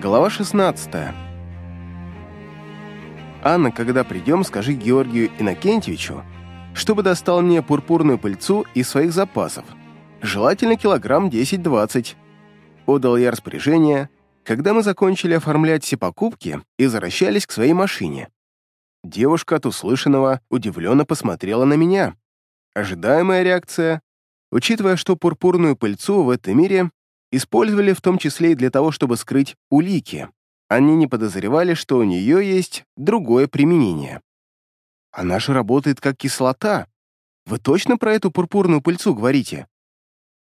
Глава 16. Анна, когда придем, скажи Георгию Иннокентьевичу, чтобы достал мне пурпурную пыльцу из своих запасов. Желательно килограмм 10-20. Отдал я распоряжение, когда мы закончили оформлять все покупки и возвращались к своей машине. Девушка от услышанного удивленно посмотрела на меня. Ожидаемая реакция, учитывая, что пурпурную пыльцу в этом мире использовали в том числе и для того, чтобы скрыть улики. Они не подозревали, что у нее есть другое применение. Она же работает как кислота. Вы точно про эту пурпурную пыльцу говорите?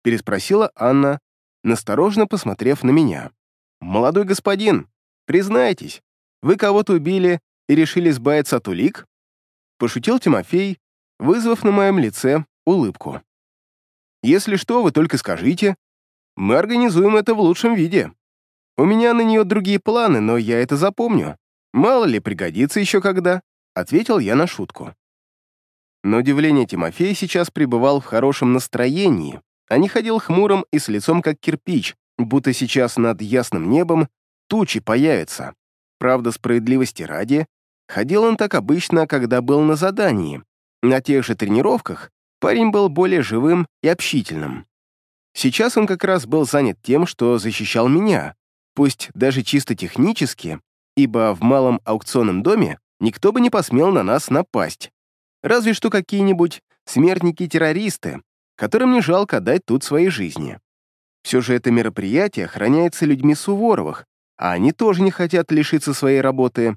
Переспросила Анна, насторожно посмотрев на меня. «Молодой господин, признайтесь, вы кого-то убили и решили избавиться от улик?» Пошутил Тимофей, вызвав на моем лице улыбку. «Если что, вы только скажите, мы организуем это в лучшем виде. У меня на нее другие планы, но я это запомню. Мало ли, пригодится еще когда», — ответил я на шутку. На удивление Тимофей сейчас пребывал в хорошем настроении, а не ходил хмурым и с лицом как кирпич, будто сейчас над ясным небом тучи появятся. Правда, справедливости ради, ходил он так обычно, когда был на задании. На тех же тренировках парень был более живым и общительным. Сейчас он как раз был занят тем, что защищал меня, пусть даже чисто технически, ибо в малом аукционном доме никто бы не посмел на нас напасть. Разве что какие-нибудь смертники-террористы, которым не жалко дать тут своей жизни. Все же это мероприятие охраняется людьми Суворовых, а они тоже не хотят лишиться своей работы.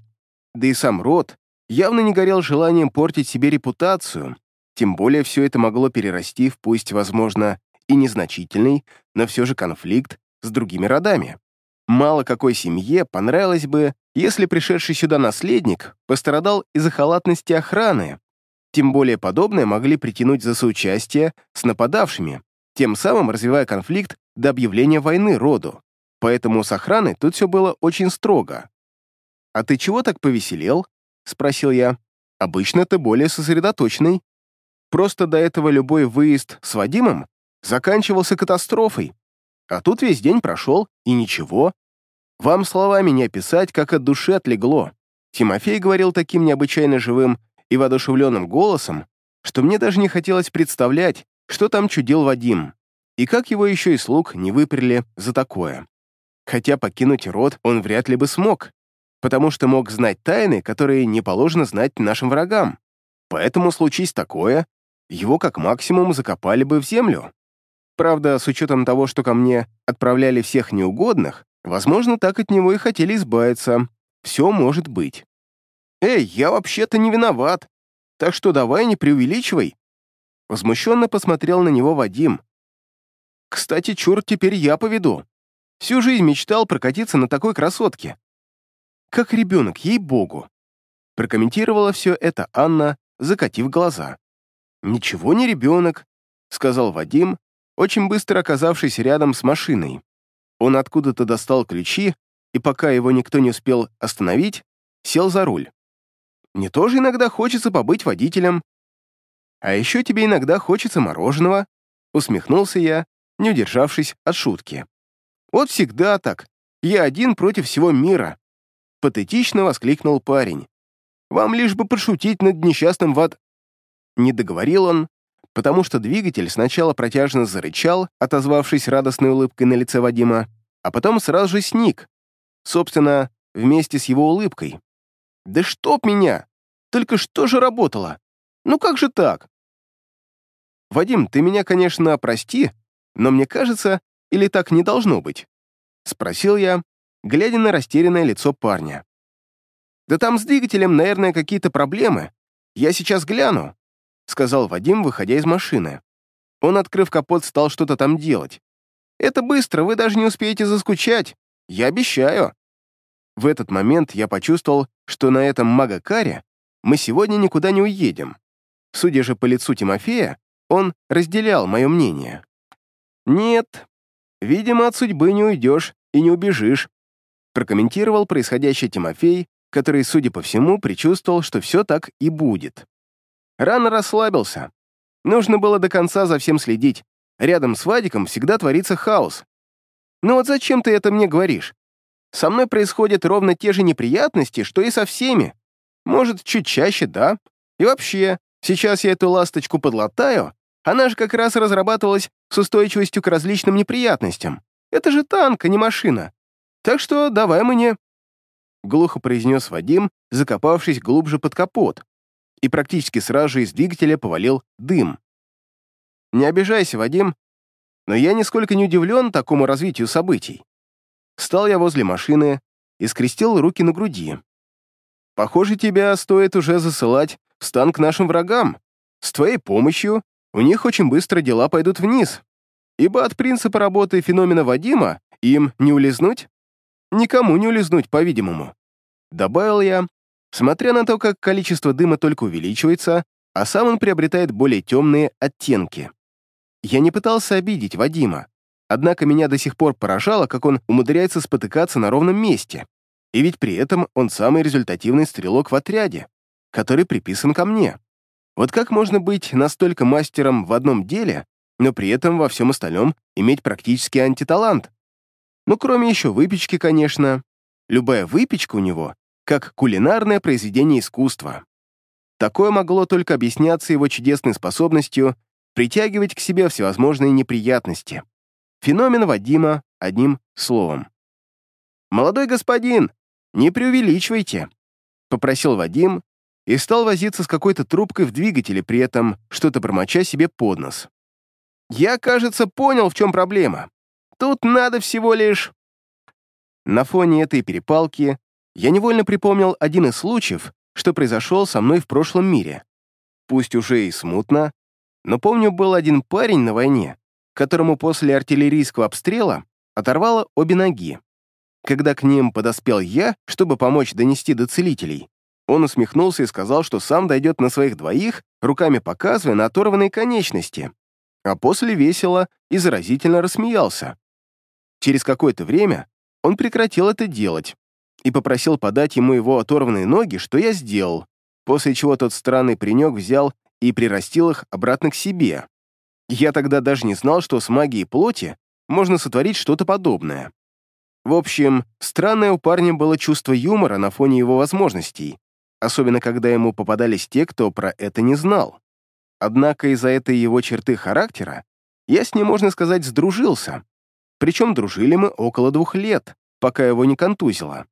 Да и сам род явно не горел желанием портить себе репутацию, тем более все это могло перерасти в пусть, возможно, и незначительный, но все же конфликт с другими родами. Мало какой семье понравилось бы, если пришедший сюда наследник пострадал из-за халатности охраны. Тем более подобное могли притянуть за соучастие с нападавшими, тем самым развивая конфликт до объявления войны роду. Поэтому с охраной тут все было очень строго. «А ты чего так повеселел?» — спросил я. «Обычно ты более сосредоточенный. Просто до этого любой выезд с Вадимом заканчивался катастрофой. А тут весь день прошел, и ничего. Вам словами не описать, как от души отлегло. Тимофей говорил таким необычайно живым и воодушевленным голосом, что мне даже не хотелось представлять, что там чудил Вадим, и как его еще и слуг не выперли за такое. Хотя покинуть род он вряд ли бы смог, потому что мог знать тайны, которые не положено знать нашим врагам. Поэтому, случись такое, его как максимум закопали бы в землю. Правда, с учетом того, что ко мне отправляли всех неугодных, возможно, так от него и хотели избавиться. Все может быть. «Эй, я вообще-то не виноват, так что давай не преувеличивай». Возмущенно посмотрел на него Вадим. «Кстати, чур, теперь я поведу. Всю жизнь мечтал прокатиться на такой красотке. Как ребенок, ей-богу». Прокомментировала все это Анна, закатив глаза. «Ничего не ребенок», — сказал Вадим, очень быстро оказавшись рядом с машиной. Он откуда-то достал ключи, и пока его никто не успел остановить, сел за руль. Мне тоже иногда хочется побыть водителем. А еще тебе иногда хочется мороженого, усмехнулся я, не удержавшись от шутки. Вот всегда так. Я один против всего мира. Патетично воскликнул парень. Вам лишь бы пошутить над несчастным вад... Не договорил он, потому что двигатель сначала протяжно зарычал, отозвавшись радостной улыбкой на лице Вадима, а потом сразу же сник. Собственно, вместе с его улыбкой. «Да чтоб меня! Только что же работало? Ну как же так?» «Вадим, ты меня, конечно, прости, но мне кажется, или так не должно быть?» Спросил я, глядя на растерянное лицо парня. «Да там с двигателем, наверное, какие-то проблемы. Я сейчас гляну», сказал Вадим, выходя из машины. Он, открыв капот, стал что-то там делать. «Это быстро, вы даже не успеете заскучать. Я обещаю». В этот момент я почувствовал, что на этом магакаре мы сегодня никуда не уедем. Судя же по лицу Тимофея, он разделял мое мнение. «Нет, видимо, от судьбы не уйдешь и не убежишь», прокомментировал происходящее Тимофей, который, судя по всему, предчувствовал, что все так и будет. Рано расслабился. Нужно было до конца за всем следить. Рядом с Вадиком всегда творится хаос. Ну вот зачем ты это мне говоришь? Со мной происходят ровно те же неприятности, что и со всеми. Может, чуть чаще, да? И вообще, сейчас я эту ласточку подлатаю, она же как раз разрабатывалась с устойчивостью к различным неприятностям. Это же танк, а не машина. Так что давай мне...» Глухо произнес Вадим, закопавшись глубже под капот, и практически сразу же из двигателя повалил дым. «Не обижайся, Вадим, но я нисколько не удивлен такому развитию событий. Встал я возле машины и скрестил руки на груди. Похоже, тебя стоит уже засылать в стан к нашим врагам. С твоей помощью у них очень быстро дела пойдут вниз, ибо от принципа работы феномена Вадима им не улизнуть? Никому не улизнуть, по-видимому. Добавил я, смотря на то, как количество дыма только увеличивается, а сам он приобретает более темные оттенки. Я не пытался обидеть Вадима, однако меня до сих пор поражало, как он умудряется спотыкаться на ровном месте. И ведь при этом он самый результативный стрелок в отряде, который приписан ко мне. Вот как можно быть настолько мастером в одном деле, но при этом во всем остальном иметь практически антиталант? Ну, кроме еще выпечки, конечно. Любая выпечка у него как кулинарное произведение искусства. Такое могло только объясняться его чудесной способностью притягивать к себе всевозможные неприятности. Феномен Вадима одним словом. «Молодой господин, не преувеличивайте», — попросил Вадим и стал возиться с какой-то трубкой в двигателе, при этом что-то бормоча себе под нос. «Я, кажется, понял, в чем проблема. Тут надо всего лишь...» На фоне этой перепалки я невольно припомнил один из случаев, что произошел со мной в прошлом мире. Пусть уже и смутно, но помню, был один парень на войне, которому после артиллерийского обстрела оторвало обе ноги. Когда к ним подоспел я, чтобы помочь донести до целителей, он усмехнулся и сказал, что сам дойдет на своих двоих, руками показывая на оторванные конечности, а после весело и заразительно рассмеялся. Через какое-то время он прекратил это делать и попросил подать ему его оторванные ноги, что я сделал, после чего тот странный паренек взял и прирастил их обратно к себе. Я тогда даже не знал, что с магией плоти можно сотворить что-то подобное. В общем, странное у парня было чувство юмора на фоне его возможностей, особенно когда ему попадались те, кто про это не знал. Однако из-за этой его черты характера я с ним, можно сказать, сдружился. Причем дружили мы около двух лет, пока его не контузило.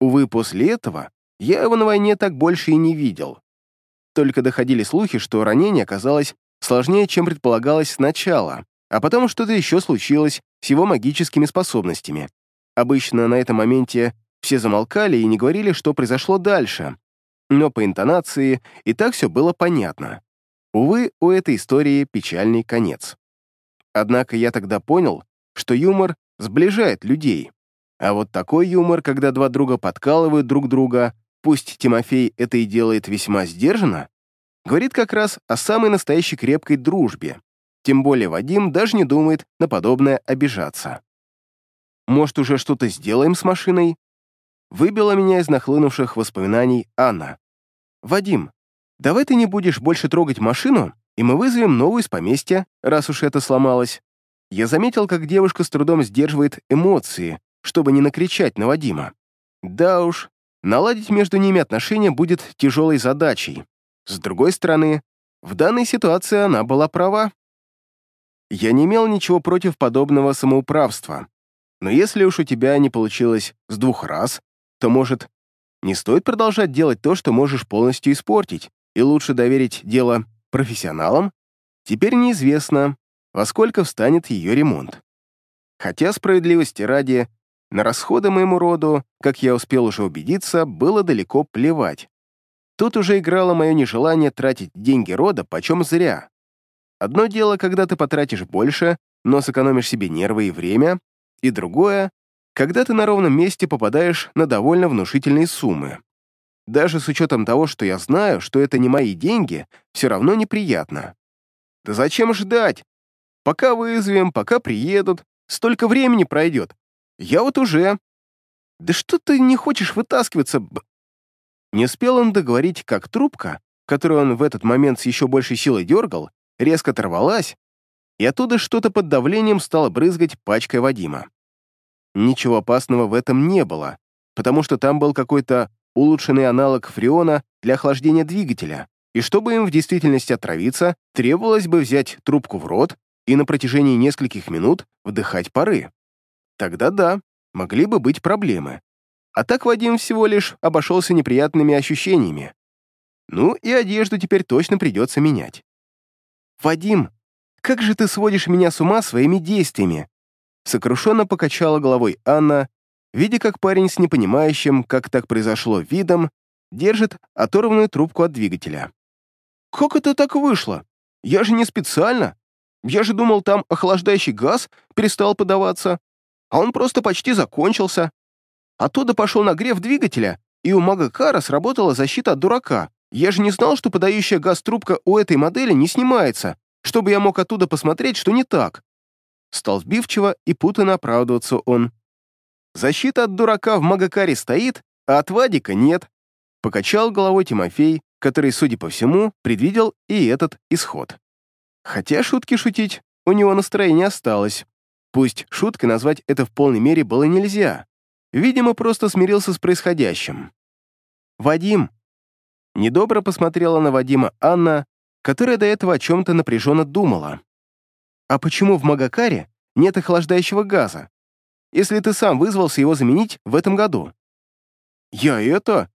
Увы, после этого я его на войне так больше и не видел. Только доходили слухи, что ранение оказалось сложнее, чем предполагалось сначала, а потом что-то еще случилось с его магическими способностями. Обычно на этом моменте все замолкали и не говорили, что произошло дальше, но по интонации и так все было понятно. Увы, у этой истории печальный конец. Однако я тогда понял, что юмор сближает людей. А вот такой юмор, когда два друга подкалывают друг друга, пусть Тимофей это и делает весьма сдержанно, говорит как раз о самой настоящей крепкой дружбе. Тем более Вадим даже не думает на подобное обижаться. Может, уже что-то сделаем с машиной? Выбила меня из нахлынувших воспоминаний Анна. «Вадим, давай ты не будешь больше трогать машину, и мы вызовем новую из поместья, раз уж это сломалось». Я заметил, как девушка с трудом сдерживает эмоции, чтобы не накричать на Вадима. Да уж, наладить между ними отношения будет тяжелой задачей. С другой стороны, в данной ситуации она была права. Я не имел ничего против подобного самоуправства. Но если уж у тебя не получилось с двух раз, то, может, не стоит продолжать делать то, что можешь полностью испортить, и лучше доверить дело профессионалам? Теперь неизвестно, во сколько встанет ее ремонт. Хотя, справедливости ради, на расходы моему роду, как я успел уже убедиться, было далеко плевать. Тут уже играло мое нежелание тратить деньги рода почем зря. Одно дело, когда ты потратишь больше, но сэкономишь себе нервы и время, и другое, когда ты на ровном месте попадаешь на довольно внушительные суммы. Даже с учетом того, что я знаю, что это не мои деньги, все равно неприятно. Да зачем ждать? Пока вызовем, пока приедут, столько времени пройдет. Я вот уже... Да что ты не хочешь вытаскиваться, б... Не успел он договорить, как трубка, которую он в этот момент с еще большей силой дергал, резко оторвалась, и оттуда что-то под давлением стало брызгать пачкой Вадима. Ничего опасного в этом не было, потому что там был какой-то улучшенный аналог фреона для охлаждения двигателя, и чтобы им в действительности отравиться, требовалось бы взять трубку в рот и на протяжении нескольких минут вдыхать пары. Тогда да, могли бы быть проблемы. А так Вадим всего лишь обошелся неприятными ощущениями. Ну и одежду теперь точно придется менять. «Вадим, как же ты сводишь меня с ума своими действиями?» Сокрушенно покачала головой Анна, видя, как парень с непонимающим, как так произошло, видом, держит оторванную трубку от двигателя. «Как это так вышло? Я же не специально. Я же думал, там охлаждающий газ перестал подаваться, а он просто почти закончился. Оттуда пошел нагрев двигателя, и у мага Кара сработала защита от дурака. Я же не знал, что подающая газ трубка у этой модели не снимается, чтобы я мог оттуда посмотреть, что не так. Стал сбивчиво и путанно оправдываться он. Защита от дурака в Магакаре стоит, а от Вадика нет. Покачал головой Тимофей, который, судя по всему, предвидел и этот исход. Хотя шутки шутить, у него настроение осталось. Пусть шуткой назвать это в полной мере было нельзя. Видимо, просто смирился с происходящим. «Вадим!» Недобро посмотрела на Вадима Анна, которая до этого о чем-то напряженно думала. «А почему в Магакаре нет охлаждающего газа, если ты сам вызвался его заменить в этом году?» «Я это?»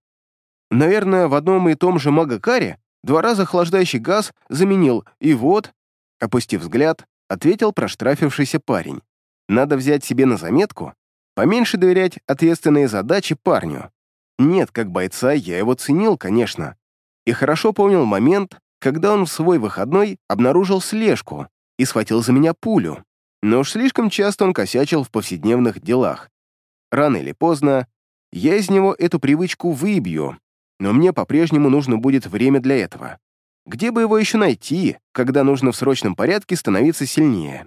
«Наверное, в одном и том же Магакаре два раза охлаждающий газ заменил, и вот...» Опустив взгляд, ответил проштрафившийся парень. «Надо взять себе на заметку, поменьше доверять ответственные задачи парню. Нет, как бойца я его ценил, конечно, и хорошо помнил момент, когда он в свой выходной обнаружил слежку и схватил за меня пулю. Но уж слишком часто он косячил в повседневных делах. Рано или поздно я из него эту привычку выбью, но мне по-прежнему нужно будет время для этого. Где бы его еще найти, когда нужно в срочном порядке становиться сильнее?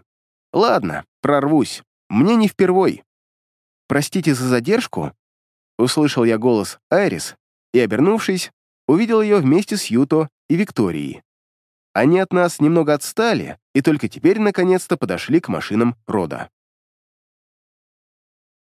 Ладно, прорвусь. Мне не впервой. «Простите за задержку», — услышал я голос Айрис и, обернувшись, увидел ее вместе с Юто и Викторией. Они от нас немного отстали и только теперь наконец-то подошли к машинам рода.